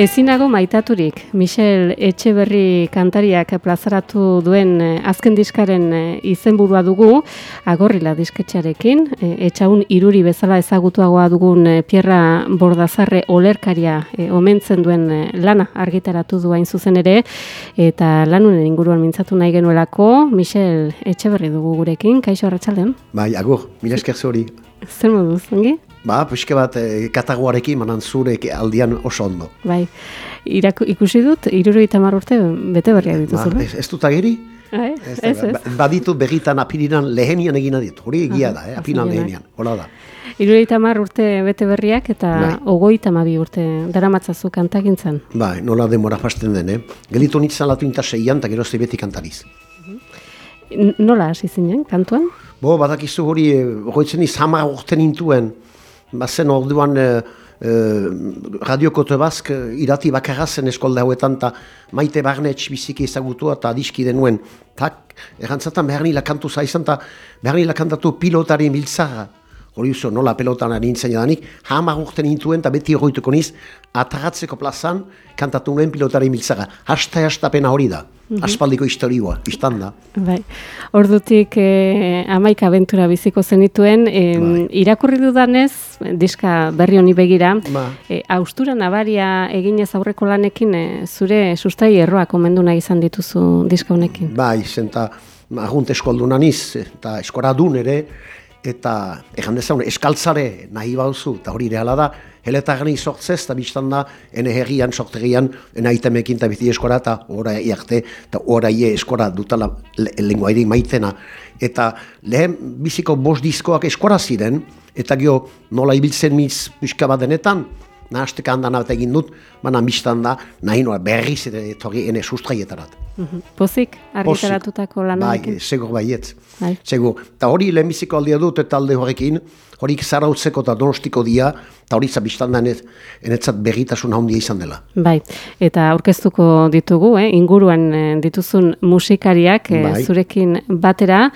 Ezinago maitaturik, Michel Etxeberri kantariak plazaratu duen eh, azken diskaren eh, izenburua dugu, agorrila disketxarekin, eh, etxaun iruri bezala ezagutuagoa dugun Pierra Bordazarre olerkaria omentzen duen lana argitaratu duain zuzen ere, eta lanunen inguruan mintzatu nahi genuelako, Michel Etxeberri dugu gurekin, kaixo arratsaldean? Bai, agur, mila esker zori. Zer moduz, ongi? Ba, pixke bat e, katagoarekin manan zure aldian oso ondo. Bai, Iraku, ikusi dut, iruro eta urte bete berriak dituzu. Ba, ez, ez dut ageri? Bai, ez, ez, ez. Ba, baditu begitan apirinan lehenian egina ditu, hori egia da, eh? apinan lehenian, hola da. Iruro eta urte bete berriak eta bai. ogoi tamabi urte dara matzazu kantagintzen. Bai, nola demora fasten den, eh? Gelitu nintzen latu inta seian eta gero beti kantariz. Nola hasi zinen, kantuan? Bo, badakizu hori, eh, goitzen izama urten intuen, bazen orduan e, e, Radio Kote Bask irati bakarra zen eskolda hauetan eta maite barnetx biziki ezagutua eta adiski denuen. Tak, errantzatan behar nila kantu zaizan eta behar nila kantatu pilotari miltzara. Hori uso, nola pelotan nintzen jadanik, hamar urten intuen eta beti horretuko niz, atagatzeko plazan kantatu nuen pilotari miltzara. Hasta hastapena hori da. -hmm. aspaldiko historioa, iztan da. Bai. Ordutik eh, amaika abentura biziko zenituen, eh, bai. irakurri dudanez, diska berri honi begira, ba. eh, austura nabaria eginez aurreko lanekin, eh, zure sustai erroa komendu nahi izan dituzu diska honekin. Bai, zenta, agunt eskoldu naniz, eta eskoradun ere, eta egan dezaun, eskaltzare nahi bauzu, eta hori reala da, heletagani sortzez, eta biztan da, ene herrian, sortegian, ene aitemekin eta bizi eskora, eta ora iarte, eta ora ie eskora dutala lengua maitena. Eta lehen biziko bost diskoak eskora ziren, eta gio nola ibiltzen miz pixka bat denetan, nahaztek handan bat egin dut, baina biztan da, nahi noa berriz etorri ene sustraietarat. Mhm. Pozik, argitaratutako lanarekin? Bai, segur baiet. Bai. Segur. Ta hori lehenbiziko aldia dut eta alde horrekin, horik zarautzeko eta donostiko dia, eta hori zabistan da enetzat berritasun handia izan dela. Bai, eta aurkeztuko ditugu, eh? inguruan eh, dituzun musikariak eh, bai. zurekin batera,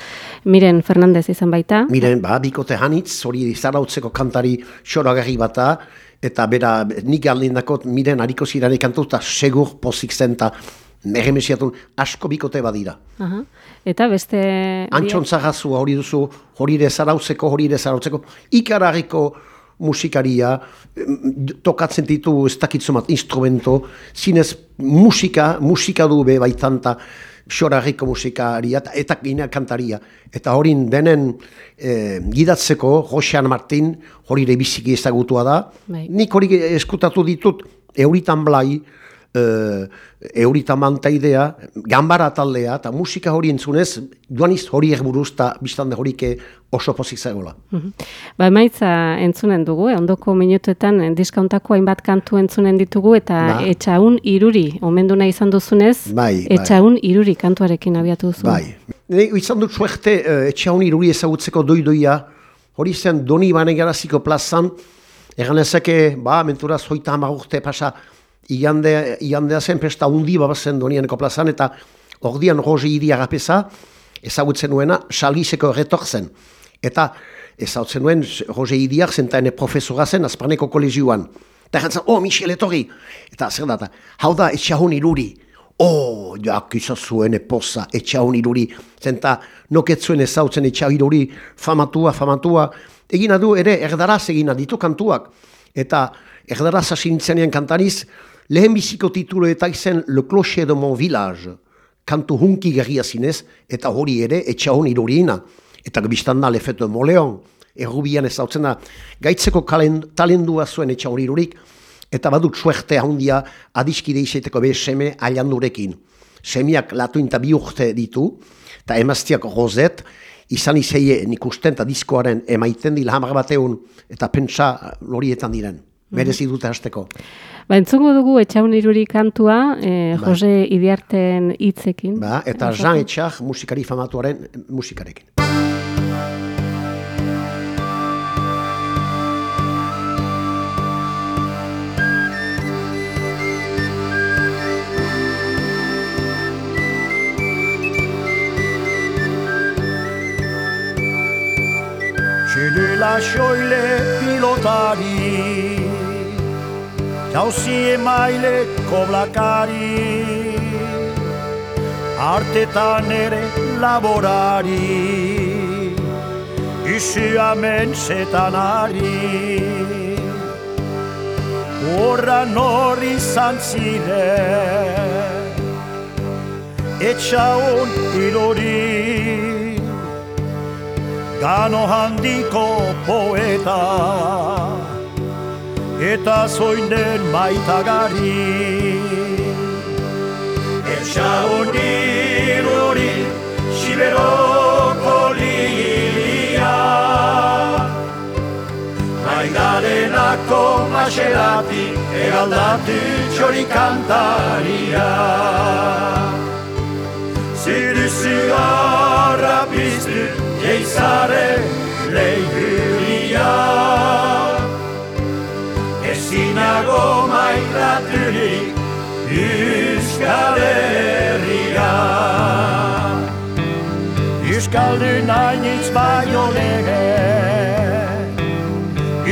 Miren Fernandez izan baita. Miren, ba, bikote hanitz, hori zarautzeko kantari xoragarri bata, eta bera nik aldindako miren hariko zirane kantu, eta segur pozik zen, eta Nehemesiatun asko bikote badira. Aha. Eta beste... Antxon zagazua hori duzu, hori ere zarautzeko, hori ere zarautzeko, ikarariko musikaria, tokatzen ditu ez dakitzumat instrumento, zinez musika, musika du be baitanta, xorarriko musikaria eta, eta gina kantaria. Eta hori denen e, gidatzeko, Josean Martin, hori ere biziki ezagutua da. Bai. Nik hori eskutatu ditut, euritan blai, uh, eurita mantaidea, gambara taldea, eta musika hori entzunez, duaniz hori egburuz eta biztande horik oso pozik zagoela. Mm Ba, emaitza entzunen dugu, eh? ondoko minutuetan eh, diskauntako hainbat kantu entzunen ditugu, eta ba. etxaun iruri, omendu nahi izan duzunez, bai, bai. etxaun iruri kantuarekin abiatu duzu. Bai, ne, izan dut suerte uh, etxaun iruri ezagutzeko doidoia, hori zen doni banegaraziko plazan, Egan ezake, ba, mentura zoita amagurte pasa, igande, igandea zen pesta undi babazen donieneko plazan, eta ordian roze idia gapesa, ezagutzen nuena, saliseko retor zen. Eta ezagutzen nuen roze idiak zen, eta ene profesora zen, azparneko kolegioan. Eta jantzen, oh, Michel, etorri! Eta zer data, hau da, etxahun iruri. Oh, joak zuen poza, etxahun iruri. Zenta, noketzuen ezautzen etxahun iruri, famatua, famatua. Egina du, ere, erdaraz egina ditu kantuak. Eta erdaraz hasi kantariz, lehen biziko titulo eta izen Le Clocher de Mon Village, kantu hunki gerria zinez, eta hori ere, etxa honi iruriena. Eta gabistan da, Lefet de Moleon, errubian ez da, gaitzeko talendua zuen etxa honi irurik, eta badut suerte handia adiskide izaiteko be seme aliandurekin. Semiak latu inta bi urte ditu, eta emaztiak rozet, izan izaie nik usten eta diskoaren emaiten dila hamar bateun, eta pentsa lorietan diren. Merezi dute hasteko. Ba, entzungo dugu etxaun iruri kantua, eh, Bai. Jose Idiarten hitzekin. Ba, eta Jean Etxak musikari famatuaren musikarekin. Txedela xoile pilotari Jauzi emaile koblakari. Artetan ere laborari. Isu amen zetanari Horra nori izan Etxaun ilori Gano handiko poeta Eta zoinden maitagari. Etxaun ilori Siberoko lilia Maidalenako maserati Egaldatu txori kantaria Ziru zigarra piztu Jeizare leihuria Ezinago maitaturik Euskal Herria Euskaldun hainitz baino lege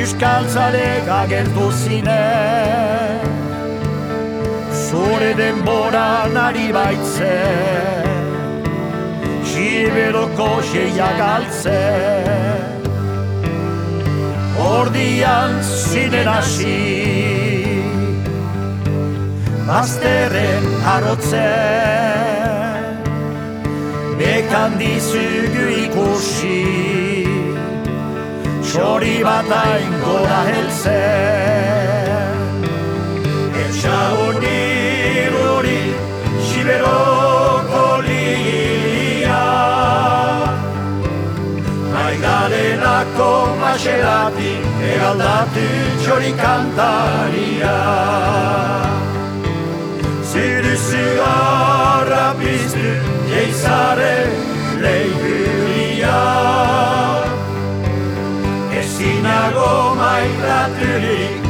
Euskal agertu zine Zure denboran ari baitzen Siberoko xeia galtzen Ordian zinen hasi. Bazterren harotzen Bekan dizugu ikusi. Txori bat hain gora helzen Etxaun iruri Siberoko Maidalenako maserati Egaldatu txori kantaria Ziru zigarra piztu Jeizare leihuria Ezinago maitaturik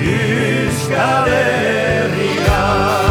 Euskal Herria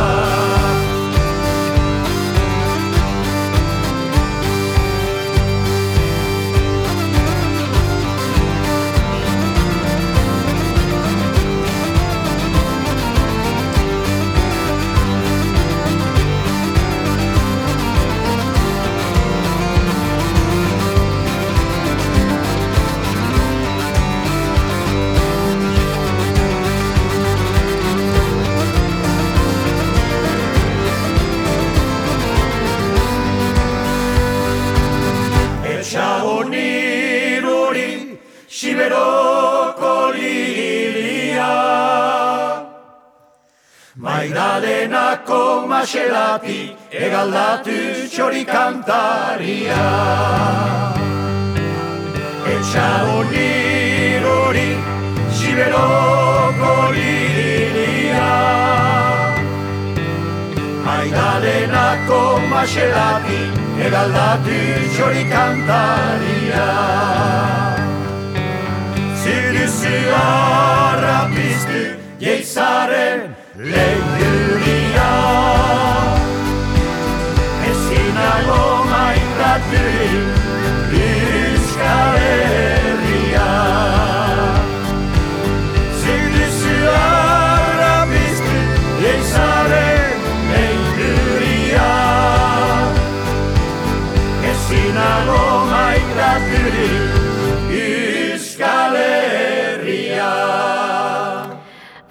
Ezinago maitaturik Euskal Herria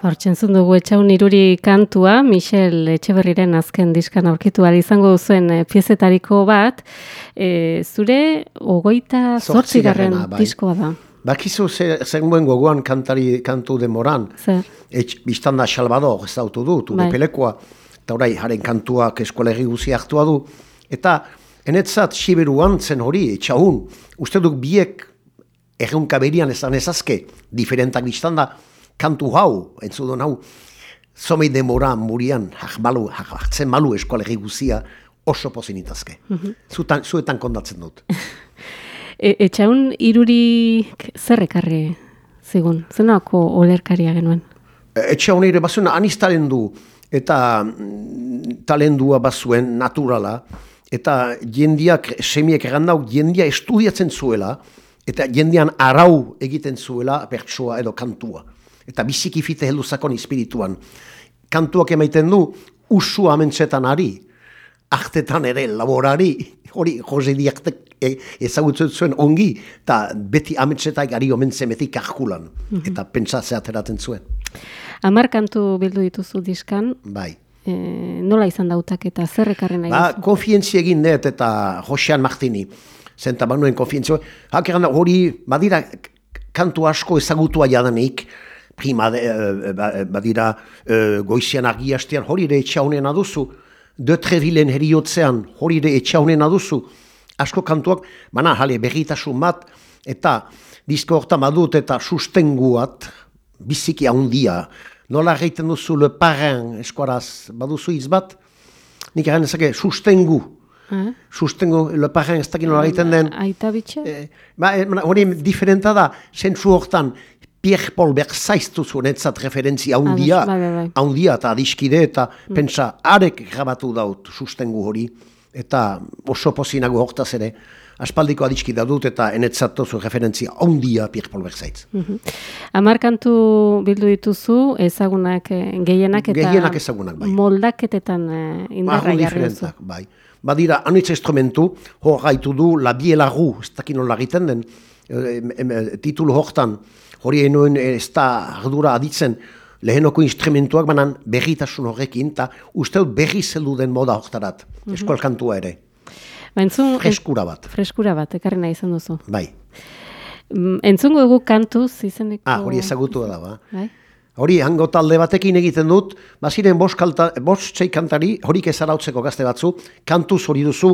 Hortzen dugu etxaun iruri kantua, Michel Etxeberriren azken diskan aurkitu izango duzuen eh, piezetariko bat, e, zure ogoita zortzigarren bai. diskoa da. Bakizu ze- zengoen gogoan kantari kantu demoran, Zer? Etx, biztanda Salvador ez dautu du, tu Bai. pelekoa, eta orai haren kantuak eskolegi guzi hartua du, eta enetzat siberuan zen hori, etxaun, uste duk biek erreunka berian ezan ezazke, diferentak biztanda, kantu hau, entzudon hau, zomei demora murian, malu, hartzen malu eskualegi guzia, oso pozinitazke. Zutan, zuetan kondatzen dut. E, etxaun irurik zer ekarri zigun? Zenako olerkaria genuen? Etxe honire bazuen aniz talendu eta mm, talendua bazuen naturala eta jendiak semiek errandau jendia estudiatzen zuela eta jendian arau egiten zuela pertsoa edo kantua. Eta biziki fite heldu zakon espirituan. Kantuak emaiten du usu amentsetan ari, artetan ere laborari, hori Jose Diaktek e, ezagutzen zuen ongi, eta beti amentsetak ari omentzen beti karkulan, eta pentsa zeateratzen zuen. Amar kantu bildu dituzu diskan, Bai. E, nola izan dautak eta zer ekarri nahi Ba, duzu? konfientzia egin dut eta Josean Martini, zenta banuen konfientzia. Hak egan da, hori, badira kantu asko ezagutua jadanik, prima, de, eh, ba- badira eh, goizian argi hastean, hori ere etxaunen aduzu, de Trevilen heriotzean, hori ere etxaunen aduzu, asko kantuak, bana, jale, berritasun bat, eta disko horta badut eta sustenguat, biziki handia. Nola egiten duzu le parrain eskuaraz, baduzu hitz bat, nik egin ezake sustengu, Eh? sustengu le parrain ez dakit nola egiten den, Aita bitxe? Eh, ba, eh, hori diferenta da, zentzu hortan, Pierre Paul Berzaiztu zuenetzat referentzia haundia, Ados, bai, bai, bai. haundia eta adiskide, eta pentsa, arek grabatu daut sustengu hori, eta oso pozinago hortaz ere, aspaldiko adiskide dut, eta enetzatu zu referentzia haundia Pierre Paul Berzaitz. Amar kantu bildu dituzu, ezagunak eh, gehienak eta Gehienak ezagunak, bai. moldaketetan eh, indarra jarri duzu. bai. Badira, anitz instrumentu, hor gaitu du, la biela ru, ez dakit nola egiten den, em, eh, titulu hortan, hori enoen ez da ardura aditzen, lehenoko instrumentuak banan berritasun horrekin, eta uste dut berri zeldu den moda hortarat, Mhm. eskual kantua ere, Ba, entzun, freskura bat, freskura bat, ekarri nahi izan duzu. bai. Mm, Entzungo dugu kantuz izeneko... Ah, hori ezagutu da, ba. Bai? Hori, hango talde batekin egiten dut, baziren bost, kalta, bost txei kantari, horik ez arautzeko gazte batzu, kantuz hori duzu,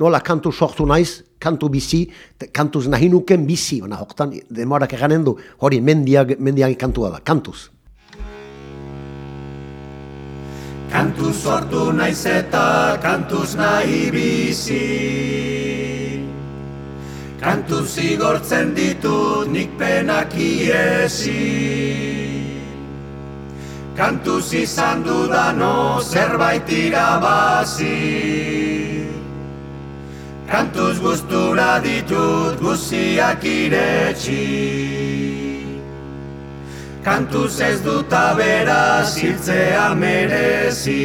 nola kantu sortu naiz, kantu bizi, kantuz nahi nuken bizi, baina hortan demorak eganen du, hori mendiag, mendiag kantua da, kantuz. Kantuz sortu naiz eta kantuz nahi bizi. Kantuz igortzen ditut nik penak iesi. Kantuz izan dudano zerbait irabazi. Kantuz gustura ditut guziak iretsi Kantuz ez dut aberaz hiltzea merezi.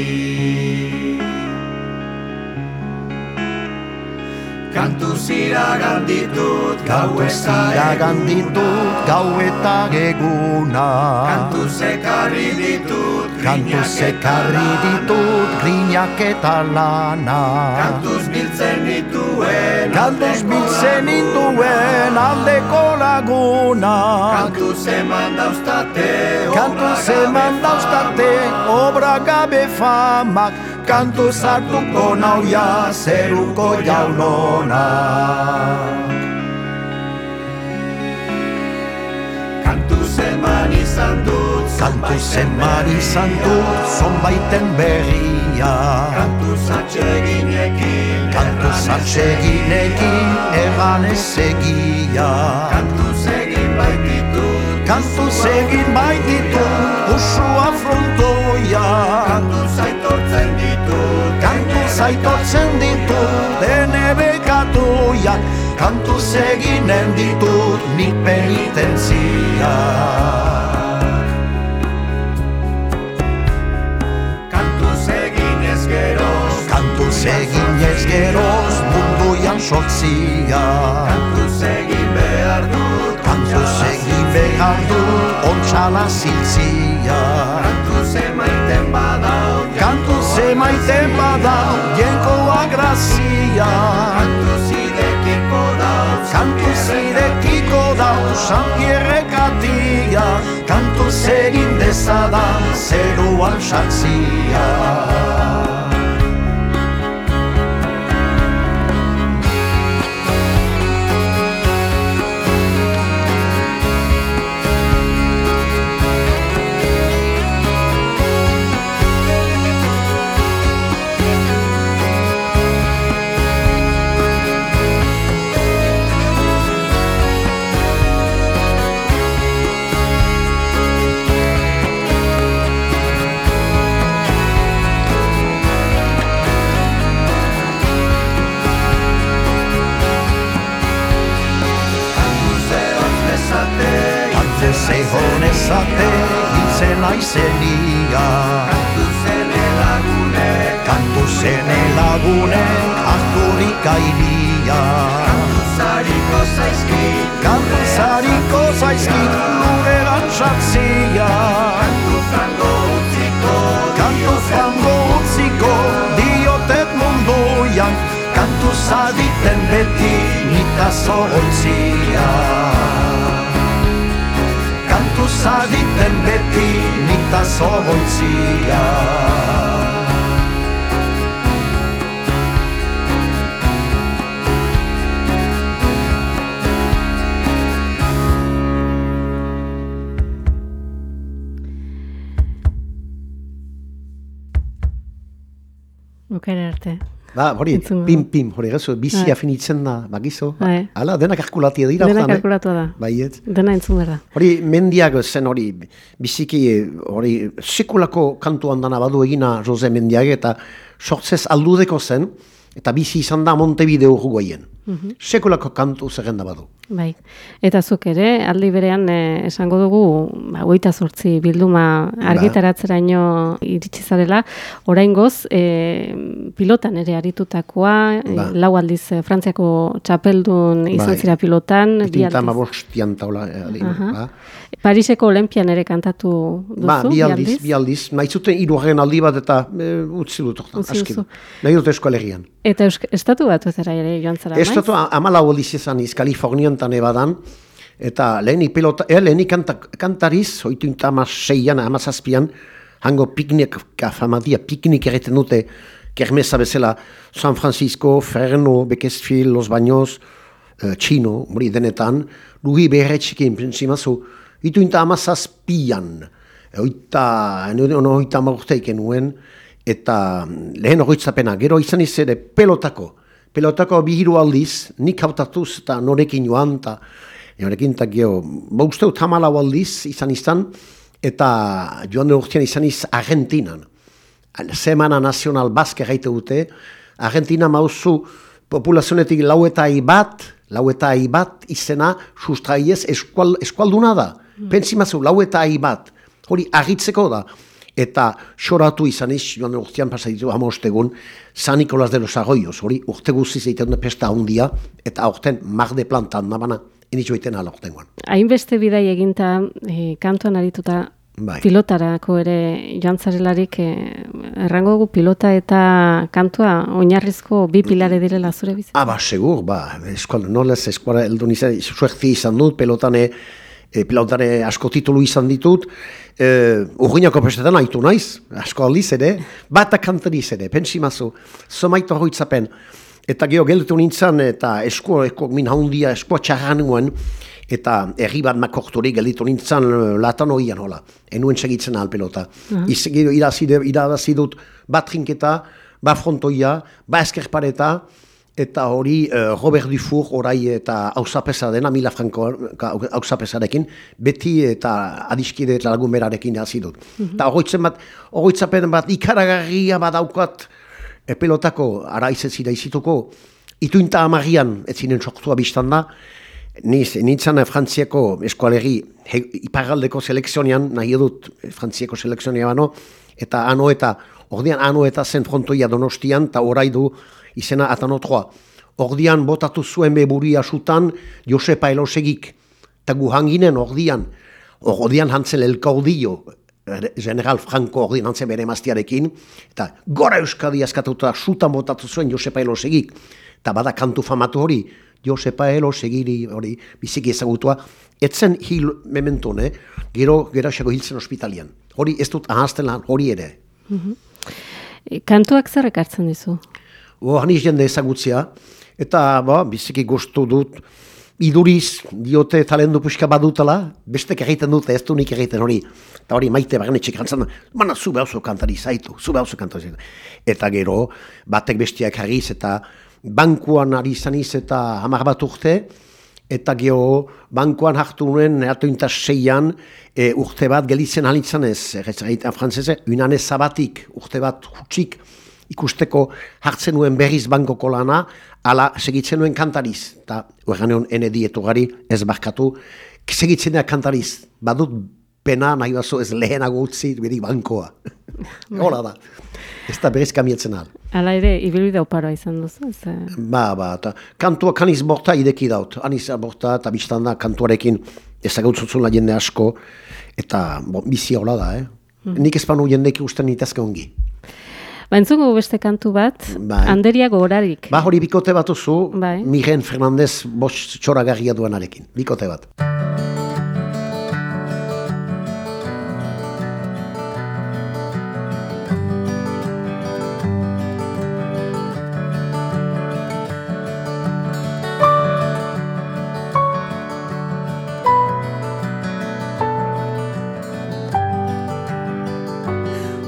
Kantuz iragan ditut gau eta iragan ditut gau eta eguna Kantuz ekarri ditut Kantuz ekarri ditut grinak eta lana. Kantuz Kantuz aldeko biltzen induen aldeko laguna. Kantuz eman dauztate Kantuz eman dauztate obra gabe famak. Kantuz hartuko nauia zeruko jaunona. Kantuz eman izan dut Kantuz eman izan dut zonbaiten berria. Kantuz atseginekin Kantuz atseginekin egan ez egia. Kantuz egin baititut Kantuz egin baititut usua frontoia Kantuz aitortzen ditut Kantuz aitortzen ditut dene bekatuia. Kantuz eginen ditut nik penitentzia Kantuz egin ez geroz Kantuz egin ez geroz munduian sortzia. Kantuz egin behar dut Kantuz egin behar dut ontxala ziltzia. Kantuz emaiten badau Kantuz emaiten badau jenkoa grazia Kantuz idekiko dauz Kantuz irekiko dau Sampierre katia. Kantuz dezada zeruan sartzia ez egon ezate hiltzen aizenia. Kantu zene lagunek, Kantu zene lagunek harturik airia. zariko zaizkit, Kantu zariko zaizkit gure gantzatzia. kantu frango utziko, Kantu diotet munduan Kantu zaditen beti nita zorrontzia Kantu zaditen beti nita zorrontzia Bukera arte. Ba, hori, pim, pim, hori gazo, bizia Bai. finitzen da, bagizo. Bai. Hala, denak kalkulatia dira. Dena hortan, eh? kalkulatua da. Baiet. Dena entzun behar da. Hori, mendiak zen hori, biziki, hori, sekulako kantu handana badu egina Jose Mendiak eta sortzez aldudeko zen, eta bizi izan da Montevideo uruguaien. Sekulako kantu zerrenda badu. Bai. Eta zuk ere, aldi berean eh, esango dugu, ba, goita sortzi bilduma argitaratzeraino iritsi zarela, orain goz, pilotan ere aritutakoa, eh, Ba. lau aldiz eh, Frantziako txapeldun izan Bai. zira pilotan, Tinta aldiz. mabostian taula. eh, Aha. ba. Pariseko Olimpian ere kantatu duzu, Ba, bi aldiz, bi aldiz. Naitzuten hirugarren aldi bat eta e, utzi dut hortan, Utzi askin. Nahi dut eskolegian. Eta eusk, estatu bat ezera ere joan zara, maiz? Estatu amala aldiz izan iz, Kalifornian eta Nevadan, eta lehenik pilota, eh, lehenik kanta, kantariz, oitu inta amaseian, amazazpian, hango piknik, kafamadia, piknik egiten dute, kermesa bezala, San Francisco, Ferno, Bekesfil, Los Baños, eh, Txino, hori denetan, lugi beherretxikin, prinsimazu, itu inta amazazpian, oita, ono oita amagurteiken nuen, eta lehen horitzapena, gero izan izere pelotako, pelotako bi hiru aldiz, nik hautatuz eta norekin joan, eta norekin eta geho, ba uste dut hamalau aldiz izan izan, eta joan den urtean izan iz Argentinan. Semana Nazional Baske gaite dute, Argentina mauzu populazionetik lau eta bat, lau eta bat izena sustraiez eskual, eskualduna da. Pentsimazu, lau eta bat, hori agitzeko da. Eta xoratu izan iz, joan urtean pasaditu amostegun, San Nicolás de los Arroyos, hori urte guziz egiten dut pesta handia, eta aurten mar de plantan nabana, enitxo egiten ala urtengoan. Hainbeste bidai eginta eh, kantuan arituta Bai. pilotarako ere joan zarelarik eh, errango dugu pilota eta kantua oinarrizko bi pilare direla zure bizi. Ah, ba, segur, ba, eskuala, nolez, eskuala, eldun izan, suerti izan dut, pelotane, e, pelotare asko titulu izan ditut, e, urginako pestetan haitu naiz, asko aldiz ere, bat kantariz ere, pentsimazu, zomaitu hoitzapen, eta geho gelditu nintzen, eta esko, eko, min haundia, eskoa txarra nuen, eta erri bat makorturi gelditu nintzen eh, latan hoian hola, enuen segitzen ahal pelota. Iz, gero irazide, irabazi dut bat trinketa, ba frontoia, ba eskerpareta, eta hori eh, Robert Dufour orai eta hausapesa dena, Mila Franco hausapesarekin, beti eta adiskide eta lagun berarekin hasi dut. Eta horoitzen bat, horoitzapen bat ikaragarria badaukat e, pelotako araize zira izituko, ituinta amarrian, ez zinen sortua biztan da, Niz, nintzen Frantziako eskualegi iparraldeko selekzionean, nahi dut Frantziako selekzionea bano, eta ano eta, ordian ano eta zen frontoia donostian, eta orai du izena atanotroa. Ordian botatu zuen beburia sutan Josepa Elosegik, eta gu hanginen ordian, ordian hantzen el caudillo, eh, General Franco ordian hantzen bere maztiarekin, eta gora Euskadi askatuta sutan botatu zuen Josepa Elosegik, eta bada kantu famatu hori, Josepa Elosegiri hori biziki ezagutua, etzen hil mementon, eh? gero geraxako hiltzen ospitalian. Hori ez dut ahazten lan, hori ere. E, Kantuak zer ekartzen dizu? Hani jende ezagutzea, eta ba, biziki gustu dut, iduriz diote talendu puxka badutela, bestek egiten dute, ez du nik egiten hori. Eta hori maite baganetxek gantzan, mana zu behauzu kantari zaitu, zu behauzu kantari zaitu. Eta gero, batek bestiak harriz eta bankuan ari zaniz eta hamar bat urte, eta geho bankuan hartu nuen, eratu seian, e, urte bat gelitzen halitzen ez, ez egiten frantzese, unane zabatik, urte bat hutsik, ikusteko hartzen nuen berriz bankoko lana, ala segitzen nuen kantariz. Eta horren egon ene dietu gari, ez barkatu, segitzen da kantariz, badut pena nahi bazo ez lehenago utzi, berik bankoa. Hola da. Ez da berriz kamietzen al. Hala ere, ibilbide oparoa izan duzu, ez? eh, Ba, ba, eta kantua kaniz borta ideki daut. Aniz borta eta biztan da kantuarekin ezagutzutzula jende asko, eta bo, bizi hola da, eh? Nik ez panu jendeki usten nitazke ongi. Ba, beste kantu bat, Bai. Anderia gogorarik. Ba, hori bikote bat duzu, Bai. Miren Fernandez bost txoragarria duenarekin. Bikote bat.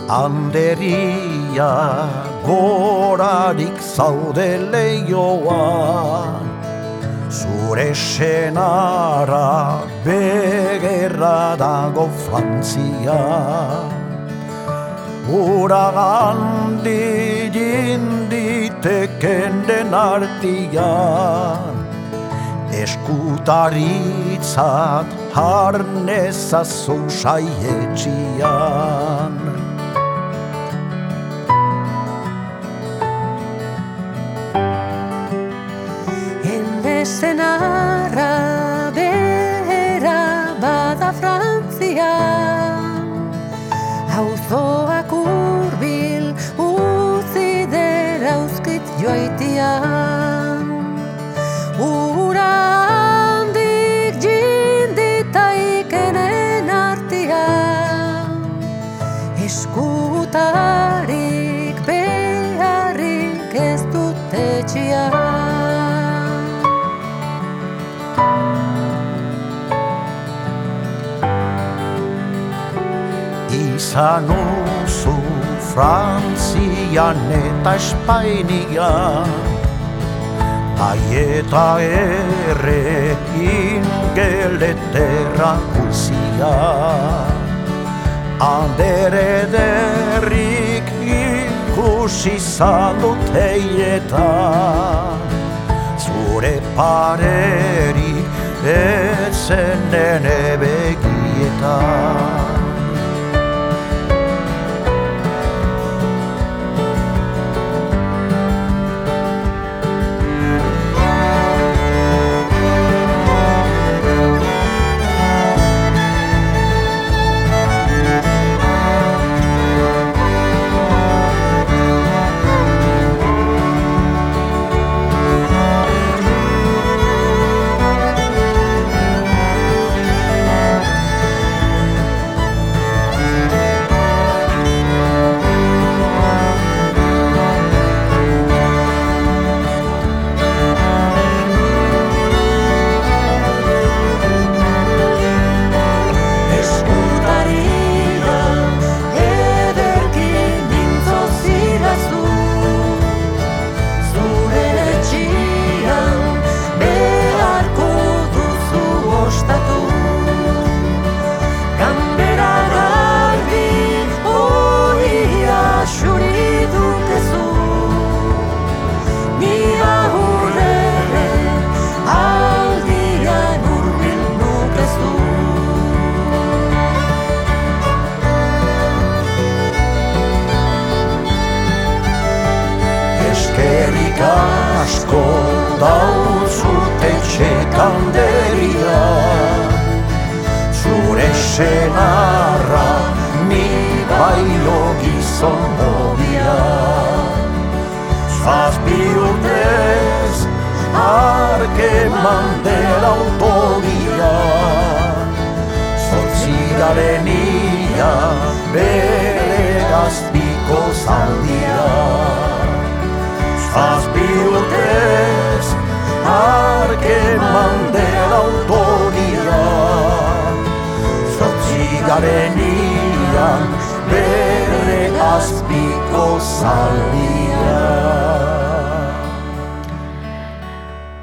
Anderia gorarik zaude leioan Zure senara begerra dago Frantzia. Ura handi jinditeken den artian. Eskutaritzat harnezazu saietxian Endesenarra behera bada Frantzia. Auzoak Izan uzu Frantzian eta Espainian Aieta erre ingeleterra guzia. Andere derrik ikusi zadut heietan Zure pareri etzen nene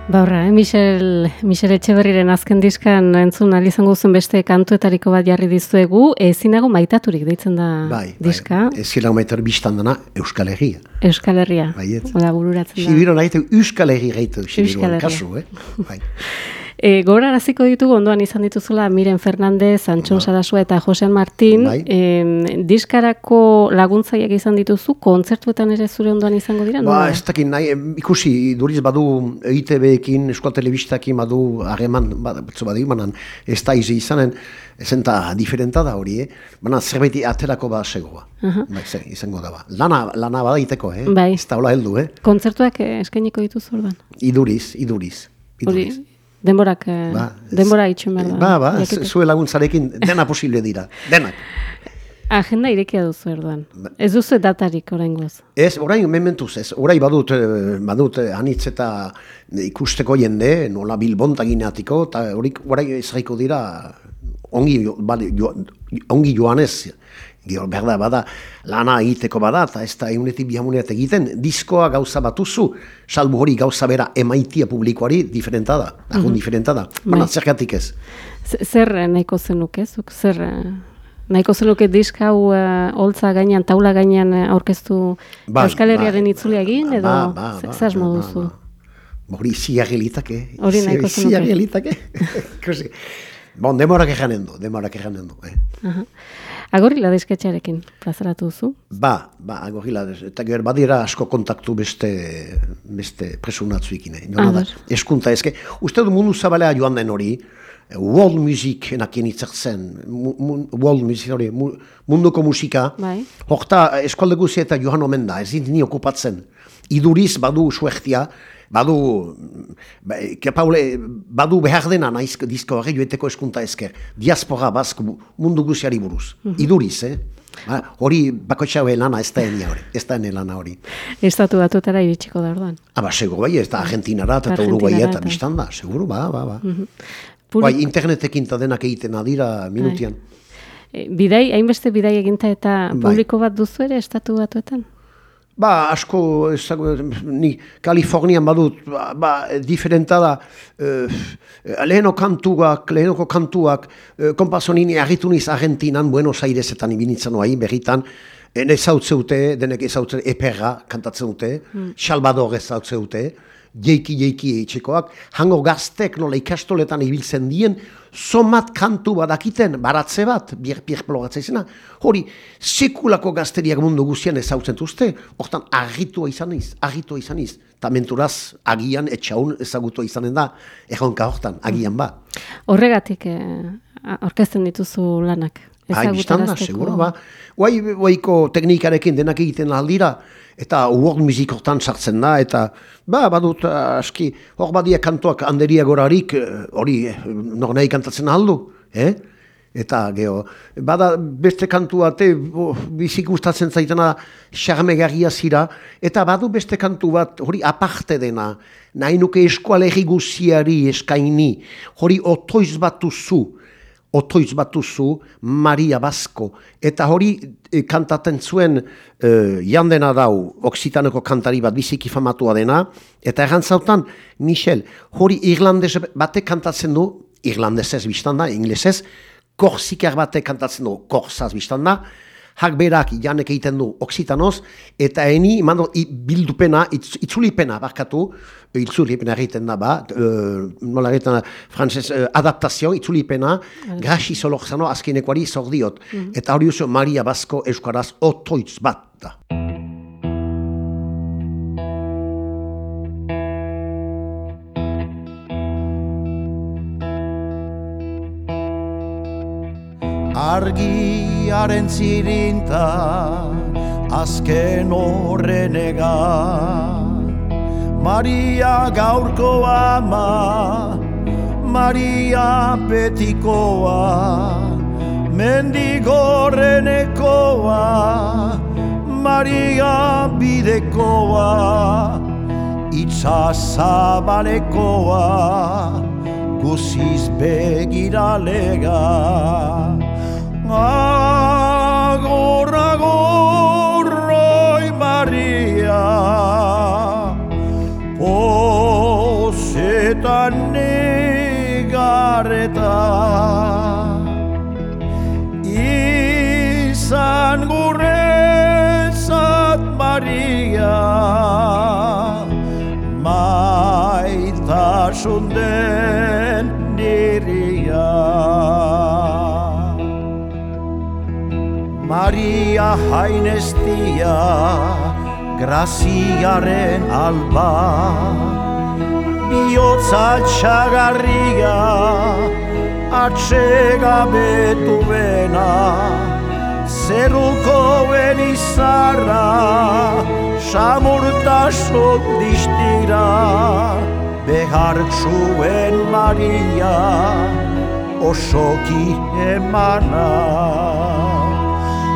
Baurra, eh? Michel, Michel Etxeberriren azken diskan entzun izango zen beste kantuetariko bat jarri dizuegu, ezinago maitaturik deitzen da Bai, diska, bai. Ez zila maitar biztan dana Euskal Herria. Euskal Herria. Baietz. Oda bururatzen da. Sibiro nahi Euskal Herria gaitu, Euskal Sibiro Herria. kasu, eh? Bai. E, goraraziko ditugu ondoan izan dituzula Miren Fernandez, Antxon Sarasua eta Josean Martin. Bai. Em, diskarako laguntzaileak izan dituzu, kontzertuetan ere zure ondoan izango dira? Ba, ez dakit nahi, ikusi, duriz badu EITB-ekin, Euskal Telebistakin badu hageman, batzu badu, banan, ez da izi izanen, ezen ta diferenta da hori, eh? Baina zerbait aterako ba segoa. Bai, ze, izango da ba. Lana, lana bada iteko, eh? Bai. Ez da hola heldu, eh? Kontzertuak eskainiko dituzu orduan? Iduriz, iduriz. Hori, iduriz. Denborak, eh, Ba, denbora itxun behar da. Ba, ba, zue laguntzarekin dena posible dira, denak. Agenda irekia duzu erduan. Ez duzu datarik oraingoz. Ez, orain mementuz ez, orain badut, eh, badut eh, anitz eta ikusteko jende, nola bilbontaginatiko, eta hori orain ezagiko dira ongi, jo, ongi joanez, Gero, berda, bada, lana egiteko bada, eta ez da egunetik bihamuneat egiten, diskoa gauza batuzu, salbu hori gauza bera emaitia publikoari diferenta da, lagun diferenta da, baina Bai. zergatik ez. Zer nahiko zenuke, zuk? Zer eh, nahiko zenuke diska hau holtza gainean, taula gainean eh, aurkeztu Bai, Euskal Herriaren bai, itzuli egin, edo ba, ba, ba, zer asmo ba, duzu? ba. Ba, Hori ziarri litake. Hori nahiko zenuke. Ikusi. Bon, demorak eganen du, demorak eganen du. Eh. Aha. Agorrila disketxearekin plazaratu duzu? Ba, ba, agorrila, eta gero badira asko kontaktu beste, beste presunatzuekin. Eh. Da, eskunta ezke. Uste du mundu zabalea joan den hori, eh, world music enakien itzertzen, mu, mu, world music hori, mu, munduko musika, Bai. Horta, eskualde guzti eta joan omen da, ez dint ni okupatzen. Iduriz badu suertia, badu, ba, kepaule, badu behar dena naiz disko horri joeteko eskunta esker. Diaspora bazk mundu guztiari buruz. Iduriz, eh? Ba, hori bakoitxaue lana ez da eni hori, ez da lana hori. Estatu batuetara iritsiko da orduan. Aba, seguro bai, ez da Argentinara eta Uruguai eta biztan da, seguro, ba, ba, ba. Puri- Bai, internetekin eta denak egiten adira minutian. Eh, Bidai, hainbeste bidai eginta eta Bai. publiko bat duzu ere estatu batuetan? Ba, asko, ezagu, ni Kalifornian badut, ba, ba diferenta da, eh, leheno kantuak, lehenoko kantuak, eh, konpazo nini argitu niz Argentinan, Buenos Airesetan ibinitzen oai, berritan, en ezautze dute, denek ezautze eperra kantatzen dute, Salvador ezautze dute, jeiki jeiki eitxekoak, hango gaztek nola ikastoletan ibiltzen dien, somat kantu badakiten, baratze bat, bier pier izena, hori, sekulako gazteriak mundu guztian ezautzen duzte, hortan argitua izan iz, argitua izan iz, eta menturaz agian etxaun ezagutua izanen da, erronka hortan, agian ba. Horregatik eh, aurkezten dituzu lanak. Bai, biztan da, seguro, ba. Guai, guaiko teknikarekin denak egiten aldira, eta world music hortan sartzen da, eta, ba, badut, eh, aski, hor badia kantuak handeria gorarik, eh, hori, eh, nor kantatzen aldu, eh? Eta, geho, bada beste kantu bate, bizik gustatzen zaitena, xarmegarria zira, eta badu beste kantu bat, hori aparte dena, nahi nuke eskualerri guziari eskaini, hori otoiz batuzu, otoiz batuzu Maria Basko. Eta hori e, kantaten zuen e, jandena dau, Oksitaneko kantari bat biziki famatua dena, eta errantzautan, Michel, hori irlandes batek kantatzen du, irlandesez biztan da, inglesez, korsikar batek kantatzen du, korsaz biztan da, hak berak janek egiten du oksitanoz, eta eni, mando, i, bildupena, itz, itzulipena, barkatu, itzulipena egiten da, ba, e, nola egiten da, frantzez, e, adaptazio, itzulipena, grasi solorzano azkenekoari zordiot. Eta hori oso Maria Basko euskaraz otoitz bat da. Argiaren zirinta azken horrenega Maria gaurko ama, Maria betikoa. Mendigorrenekoa, Maria bidekoa. Itzazabalekoa, guziz begiralega Agor, agor, oi Maria Posetan negareta Izan guretzat Maria Maitasun den Maria hainestia Graziaren alba. Biotza txagarria Atsegabetu bena. Zerukoen izarra Samurtasun distira. Behartzuen Maria Osoki emana. Agur, agur, oi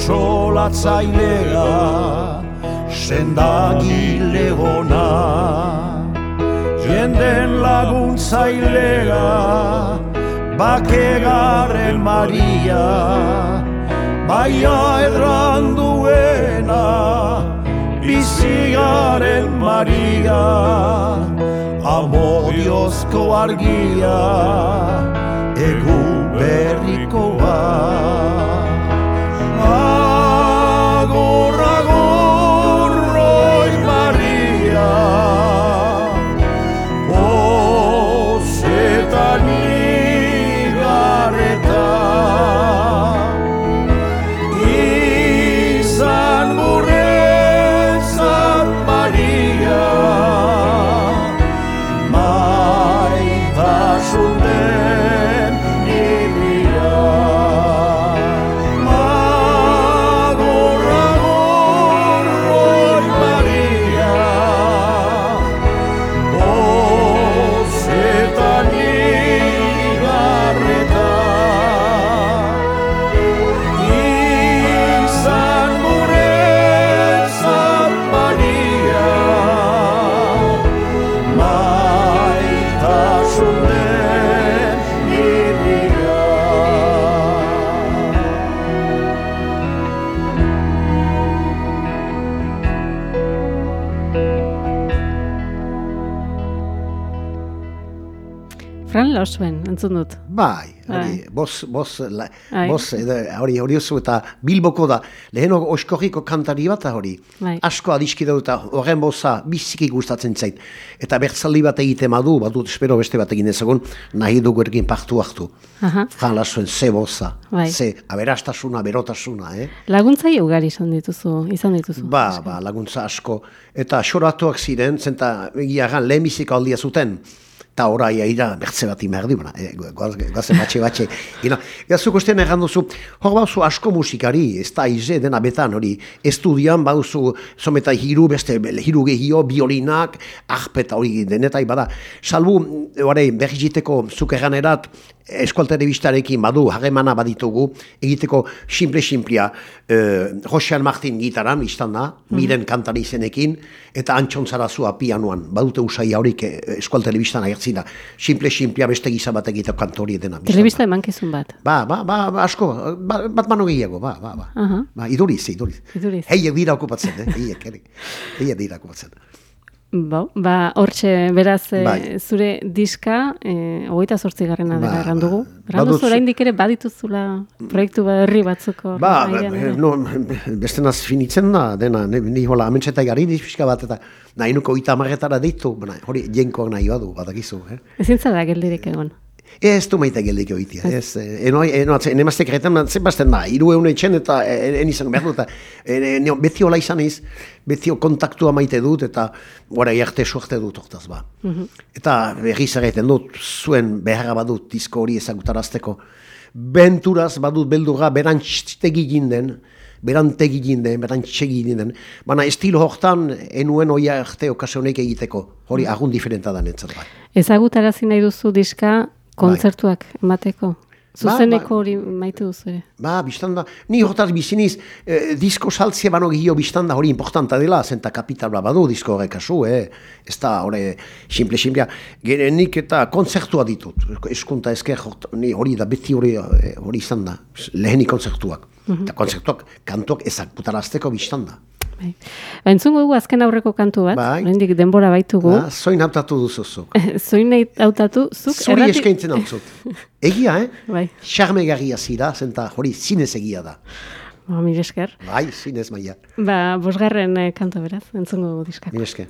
kontsolatzailea Sendagile hona Jenden laguntzailea Bakegaren Maria. Baia edran duena Biziaren Maria. Amodiozko argia Egu berrikoa Losuen, entzun dut. Bai, hori, Bai. boz, boz, la, Bai. boz, hori, hori oso eta bilboko da, leheno oskorriko kantari bat hori. Bai. Asko adiskide dut, horren boza biziki gustatzen zait. Eta bertzaldi bat egite madu, badut espero beste bat egin dezagun, nahi dugu ergin partu hartu. Fran lasuen, ze boza, Bai. ze aberastasuna, berotasuna, eh? Laguntzaile ugari izan dituzu, izan dituzu. Ba, ba, laguntza asko. Eta xoratuak ziren, zenta egia gan lehenbiziko aldia zuten. Eta orai aira bertze bat imerdi, bana, e, goazen batxe batxe. Gina, gazu kostean egan duzu, hor bauzu asko musikari, ez da ize dena betan hori, estudian bauzu, someta hiru, beste hiru gehio, biolinak, arpeta hori denetai bada. Salbu, hori, berriziteko zuk egan erat, eskual telebistarekin badu, harremana baditugu, egiteko simple-simplea, eh, Josean Martin gitaran, iztan da, miren kantari izenekin, eta antxon zarazua pianoan, badute usai haurik eh, eskual telebistan agertzen da, simple-simplea beste gisa bat egiteko kantori dena. Telebista da. emankizun bat. Ba, ba, ba, ba, asko, ba, bat mano gehiago, ba, ba, ba. Aha. Ba, iduriz, iduriz. Iduriz. Heiek dira okupatzen, eh? heiek, ere. heiek dira okupatzen. Bo, ba, hortxe, beraz, e, Bai. zure diska, e, hogeita zortzi garrena Ba, dela erran ba. dugu. Erran duzu Badut- oraindik ere badituzula proiektu berri batzuk hor Ba, mahaian ba, ere. no, beste naz finitzen da, dena, ni, ni hola, amentsetai gari diz pixka bat, eta nahi nuko amarretara deitu, hori jenkoak nahi badu, badakizu, eh? Ezin zara geldirik egon. Ez du maite geldik oitia, ez, eh, enoi, eno, atze, enemazte kretan, zen basten da, iru egun etxen eta en, en izan behar dut, eta en, en, beti hola izan iz, beti kontaktua maite dut, eta gora jarte suerte dut hortaz ba. Eta berriz egiten dut, zuen beharra badut disko hori ezagutarazteko, benturaz badut beldurra berantxtegi ginden, berantegi ginden, berantxegi ginden, baina estilo hortan enuen oia arte okasionek egiteko, hori agun diferenta da netzat bai. Ezagutarazi nahi duzu diska kontzertuak emateko. Zuzeneko hori maite duzu ere. Ba, biztanda, ni hortaz biziniz, eh, disko saltzea bano gehio biztanda hori importanta dela, zenta kapital badu disko horrek kasu, eh? ez da hori simple simplea. Nik eta kontzertua ditut, eskunta ni hori da beti hori eh, hori izan da, lehenik kontzertuak. Eta kontzertuak, kantuak ezakutarazteko biztanda. Bai. Ba, entzungo dugu azken aurreko kantu bat, Bai. oraindik denbora baitugu. Ba, zoin hautatu duzu zuk. Zoin hautatu, zuk Zuri errati- eskaintzen hau zut. Egia, eh? Bai. Charmegarria zira, zenta hori zinez egia da. Ba, esker. Bai, zinez maia. Ba, bosgarren eh, kantu beraz, entzungo dugu diskak. Mire eske.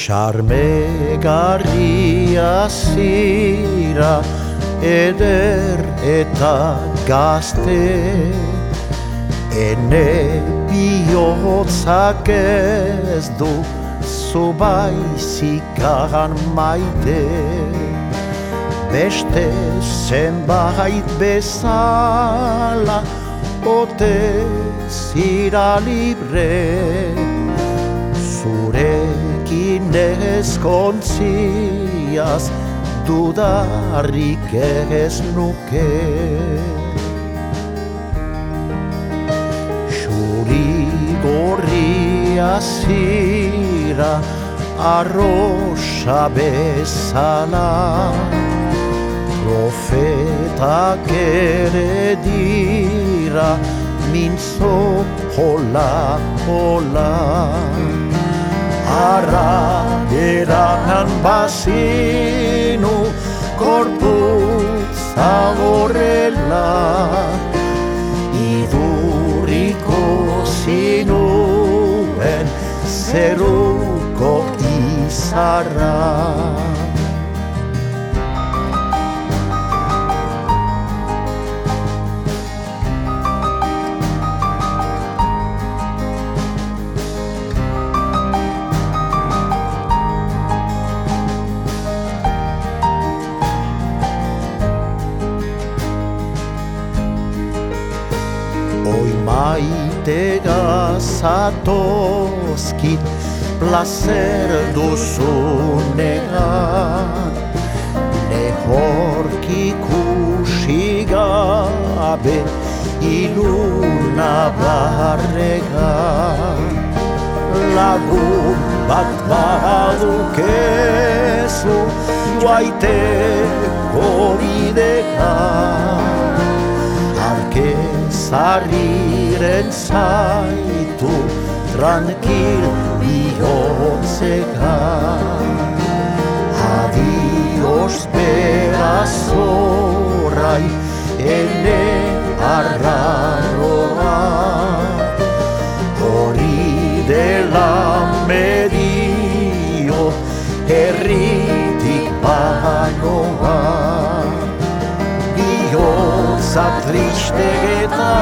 Charmegarria zira eder eta gazte. Ene bihotzak ez du zubaizikan maite. Beste zenbait bezala ote zira libre Zurekin ezkontziaz dudarik ez nuke Xuri gorria zira arrosa bezala Profetak ere dira mintzo hola hola Arra eranan bazinu korputza horrela Idurriko zinuen zeruko izarra gazatozkit placer duzunean. Lehorki kusi gabe iluna barregan Lagun bat badukezu joaite horidekan Arkezarriren zaitu tranquil bihotzeka Adios berazorrai ene arraroa Hori dela medio herritik banoa bihotza tristegeta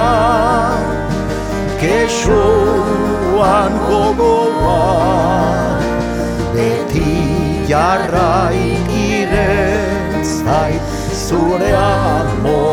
Kexuan gogoa Beti jarraik irentzait Zure amodioa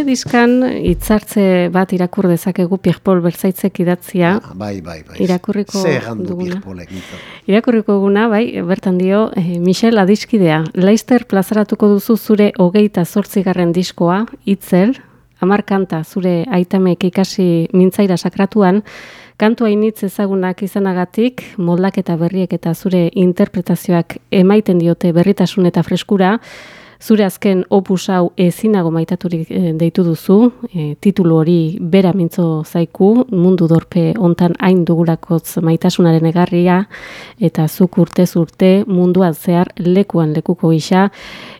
Zure diskan hitzartze bat irakur dezakegu Pierre Paul Bertzaitzek idatzia. Bai, bai, bai. Irakurriko birpolek, nito. Irakurriko eguna, bai, bertan dio, eh, Michel Adiskidea, Leister plazaratuko duzu zure hogeita zortzigarren diskoa, itzel, amar kanta zure aitamek ikasi mintzaira sakratuan, kantu hainitz ezagunak izanagatik, moldaketa berriek eta zure interpretazioak emaiten diote berritasun eta freskura, Zure azken opus hau ezinago maitaturik eh, deitu duzu, eh, titulu hori bera mintzo zaiku, mundu dorpe hontan hain dugulakotz maitasunaren egarria, eta zuk urte munduan zehar lekuan lekuko gisa,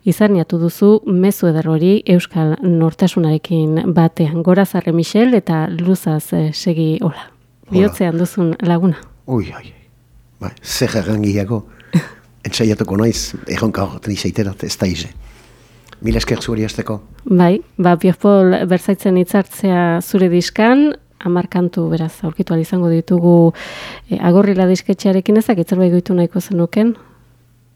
izarniatu duzu mezu eder hori Euskal Nortasunarekin batean. Gora zarre Michel eta luzaz eh, segi hola. Biotzean duzun laguna. Ui, ai, bai, zer Entsaiatuko naiz, erronka horretan izaiterat, ez da ize. Mila esker zuhari azteko. Bai, ba, Pierpol berzaitzen hitzartzea zure diskan, amar kantu beraz aurkitu izango ditugu e, agorrila disketxearekin ezak itzerbait goitu nahiko zenuken.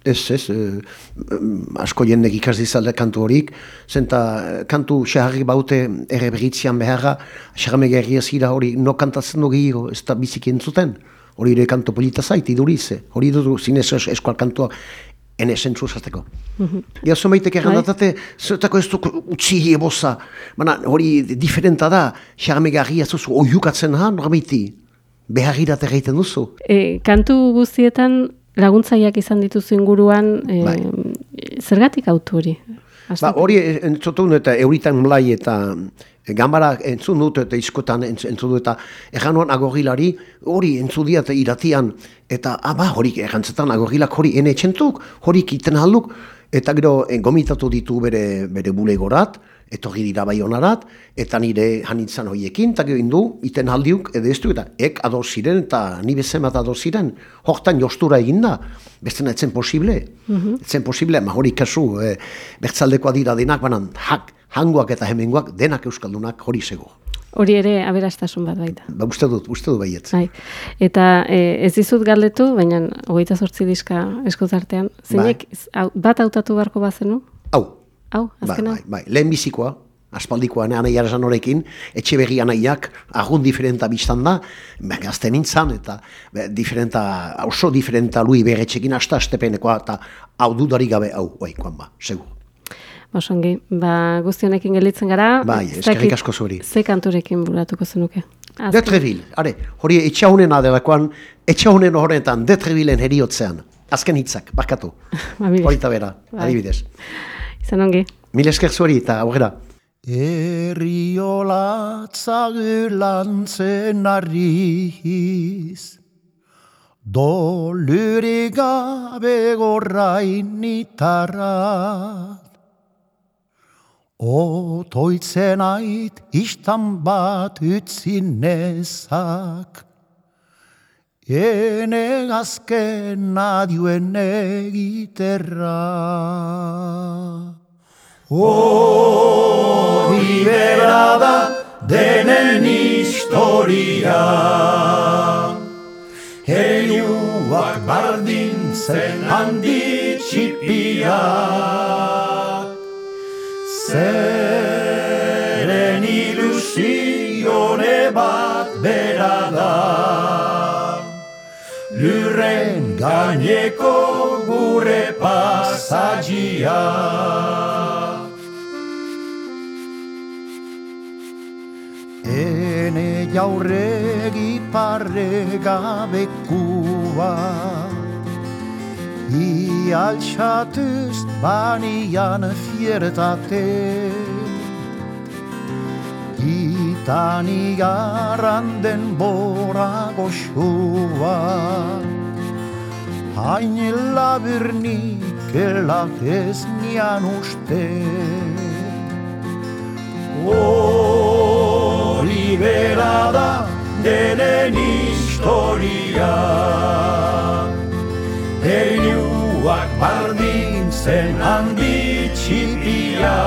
Ez, ez, mm, asko jendek ikas dizalde kantu horik, zenta eh, kantu xaharri baute ere beritzian beharra, xarame gerria zira hori no kantatzen du gehiago, ez da biziki entzuten. Hori ere kantu polita zait, idurize. Hori dudu zinez es- eskual kantua ene zentzu esateko. Ja, zomaitek errandatate, zertako ez duk utzi eboza, baina hori diferenta da, xarame gerria zuzu, oiukatzen ha, normaiti, beharrirat egiten duzu. E, kantu guztietan laguntzaileak izan dituzu inguruan, e, Bai. zergatik autu hori? Ba, hori entzutun eta euritan mlai eta e, gambara entzun dut eta izkotan entz- entzun dut eta erranuan agorrilari hori entzun diat iratian eta aba hori errantzetan agorrilak hori ene etxentuk, hori kiten halduk eta gero eh, gomitatu ditu bere, bere bulegorat, etorri dira bai honarat, eta nire hanitzan hoiekin, eta gero indu, iten aldiuk, du, eta ek ador ziren, eta ni bezemat ador ziren, hortan jostura eginda, beste etzen posible, etzen posible, ma hori kasu, e, bertzaldekoa dira denak, banan, hak, hangoak eta hemengoak, denak euskaldunak hori zego. Hori ere aberastasun bat baita. Ba, uste dut, uste dut baietz. Bai. Eta e, ez dizut galdetu, baina hogeita zortzi diska eskozartean, zeinek hau- bat hautatu beharko bazenu? Hau, bai, azkena? bai, bai, lehen bizikoa, aspaldikoa, ne, anai arasan horrekin, etxe berri anaiak, agun diferenta biztan da, ba, gazte nintzan, eta be, diferenta, oso diferenta lui berretxekin, hasta astepenekoa, eta hau dudarik gabe, hau, bai, koan ba, segur. Osongi, ba, guztionekin gelditzen gara. Bai, eskerrik asko zuri. Ze kanturekin buratuko zenuke? Azken- Detreville, are, hori etxaunen adelakoan, etxaunen horretan, Detrevillen heriotzean, azken hitzak, barkatu, Ba, mila hori bera, Bai. adibidez. Izan ongi. Mil esker zuri eta aurrera. Erriolatza lantzen arriz, dolure gabe gorrainitarra. Otoitzen ait istan bat utzin ene azken adioen egiterra. Hori bera da denen historia Heliuak bardintzen handi txipia Zeren Lurren gaineko gure pasagia Ene jaurregi parre gabekua I altxatuz banian fiertate Itani garran denbora goxua Hain labirnik elak ez nian uste. Hori bera da denen historia. Heliuak bardintzen handi txipia.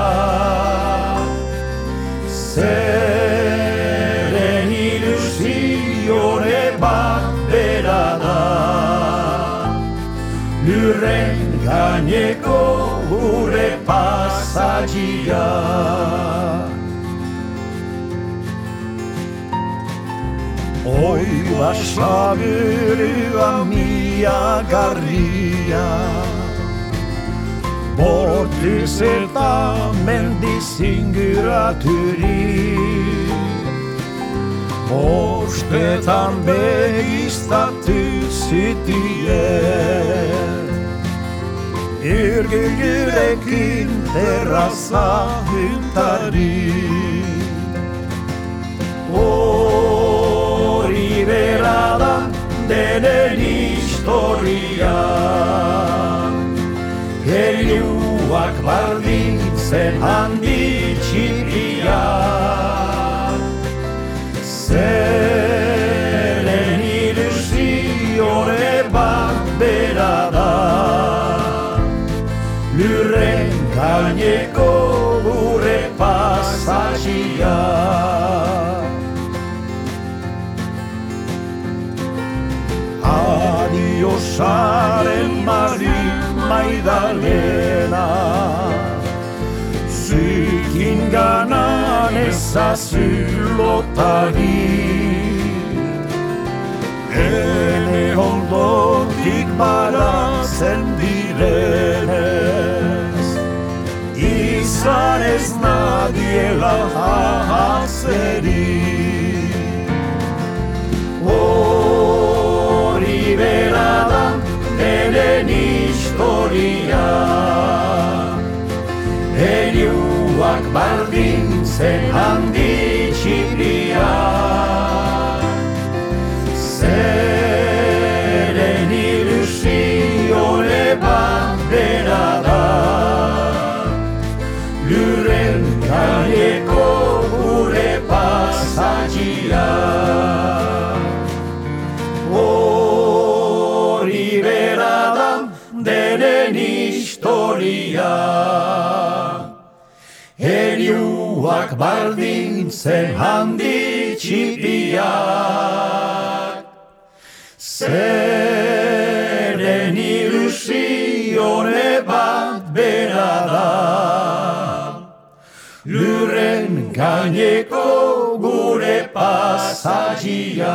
Zeren Lurren gaineko gure pasagia Oi basabirua mia garria Bort guztiz eta mendizinguraturik. Bostetan begiztatu zitien Irgigirekin terraza hüntari Hori bera da denen historia. Heliuak bardintzen handi ganan ezazulotari Ene ondotik barazen direnez Izan ez nadiela jahazeri Hori bera da enen historia Heliuak bardintzen handi txipria. Zeren ilusione bat bera da. Lurren gaineko gure pasatxia Hori bera da denen historia Heliuak bardintzen handi txipiak. Zeren ilusione bat bera da. Lurren gaineko gure pasazia